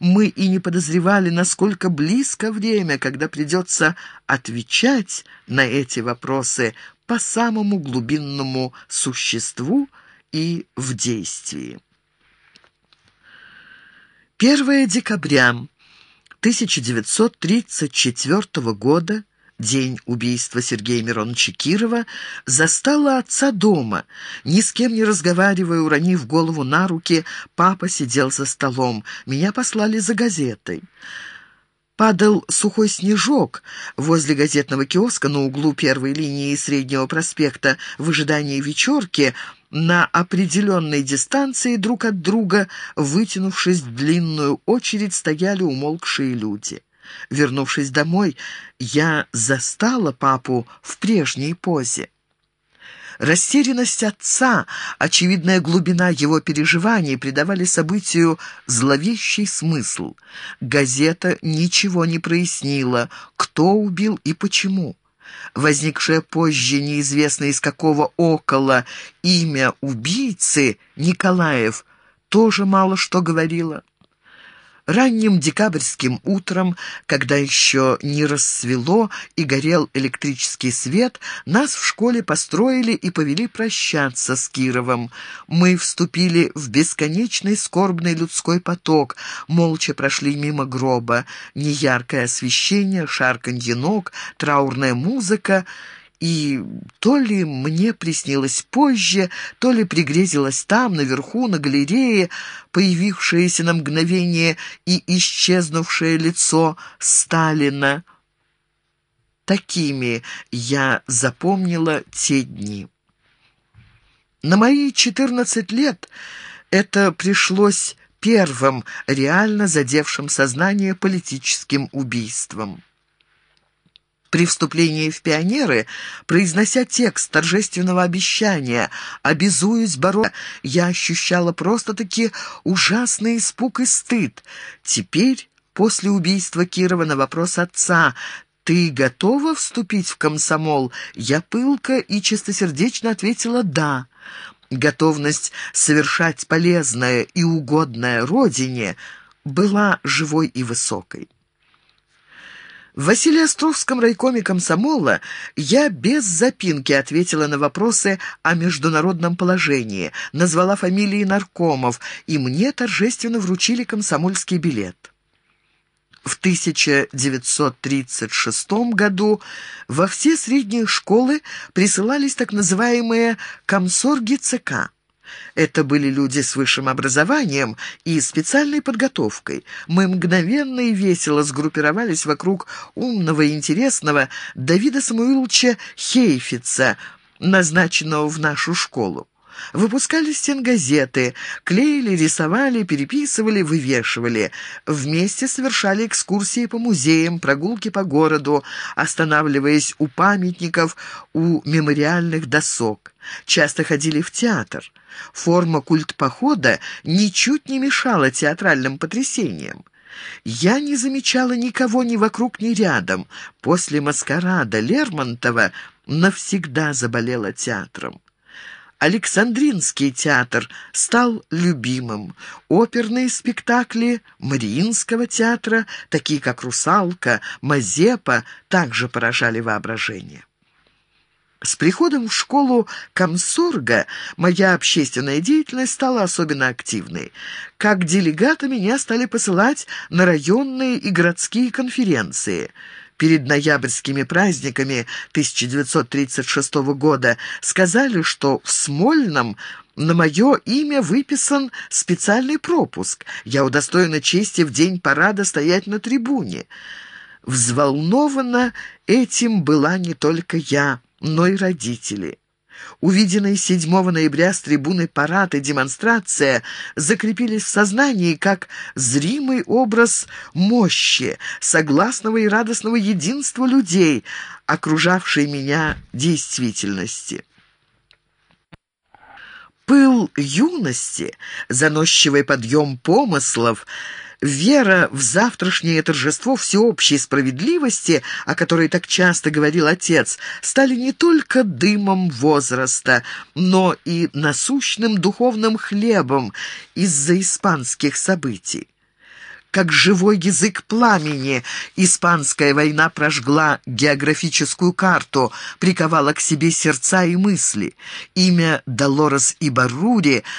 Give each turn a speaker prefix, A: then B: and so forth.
A: Мы и не подозревали, насколько близко время, когда придется отвечать на эти вопросы по самому глубинному существу и в действии. 1 декабря 1934 года день убийства Сергея Мироновича Кирова, застала отца дома. Ни с кем не разговаривая, уронив голову на руки, папа сидел за столом. Меня послали за газетой. Падал сухой снежок возле газетного киоска на углу первой линии Среднего проспекта в ожидании вечерки на определенной дистанции друг от друга, вытянувшись в длинную очередь, стояли умолкшие люди. Вернувшись домой, я застала папу в прежней позе. Растерянность отца, очевидная глубина его переживаний придавали событию зловещий смысл. Газета ничего не прояснила, кто убил и почему. Возникшее позже неизвестно из какого около имя убийцы Николаев тоже мало что говорило. Ранним декабрьским утром, когда еще не рассвело и горел электрический свет, нас в школе построили и повели прощаться с Кировым. Мы вступили в бесконечный скорбный людской поток, молча прошли мимо гроба. Неяркое освещение, шарканье ног, траурная музыка — и то ли мне приснилось позже, то ли пригрезилось там, наверху, на галерее, появившееся на мгновение и исчезнувшее лицо Сталина. Такими я запомнила те дни. На мои четырнадцать лет это пришлось первым реально задевшим сознание политическим убийством. При вступлении в пионеры, произнося текст торжественного обещания «Обязуюсь бороться», я ощущала просто-таки ужасный испуг и стыд. Теперь, после убийства Кирова на вопрос отца «Ты готова вступить в комсомол?» Я пылко и чистосердечно ответила «да». Готовность совершать полезное и угодное Родине была живой и высокой. В Василиостровском райкоме комсомола я без запинки ответила на вопросы о международном положении, назвала фамилии наркомов, и мне торжественно вручили комсомольский билет. В 1936 году во все средние школы присылались так называемые комсорги ЦК. Это были люди с высшим образованием и специальной подготовкой. Мы мгновенно и весело сгруппировались вокруг умного и интересного Давида Самуиловича Хейфица, назначенного в нашу школу. Выпускали стенгазеты, клеили, рисовали, переписывали, вывешивали. Вместе совершали экскурсии по музеям, прогулки по городу, останавливаясь у памятников, у мемориальных досок. Часто ходили в театр. Форма культпохода ничуть не мешала театральным потрясениям. Я не замечала никого ни вокруг, ни рядом. После маскарада Лермонтова навсегда заболела театром. Александринский театр стал любимым. Оперные спектакли Мариинского театра, такие как «Русалка», «Мазепа», также поражали воображение. С приходом в школу комсорга моя общественная деятельность стала особенно активной. Как делегата меня стали посылать на районные и городские конференции – перед ноябрьскими праздниками 1936 года сказали, что в Смольном на мое имя выписан специальный пропуск. Я удостоена чести в день парада стоять на трибуне. Взволнована этим была не только я, но и родители. Увиденные 7 ноября с трибуны парад и демонстрация закрепились в сознании как зримый образ мощи, согласного и радостного единства людей, окружавшей меня действительности. Пыл юности, заносчивый подъем помыслов — Вера в завтрашнее торжество всеобщей справедливости, о которой так часто говорил отец, стали не только дымом возраста, но и насущным духовным хлебом из-за испанских событий. как живой язык пламени. Испанская война прожгла географическую карту, приковала к себе сердца и мысли. Имя Долорес Ибарури –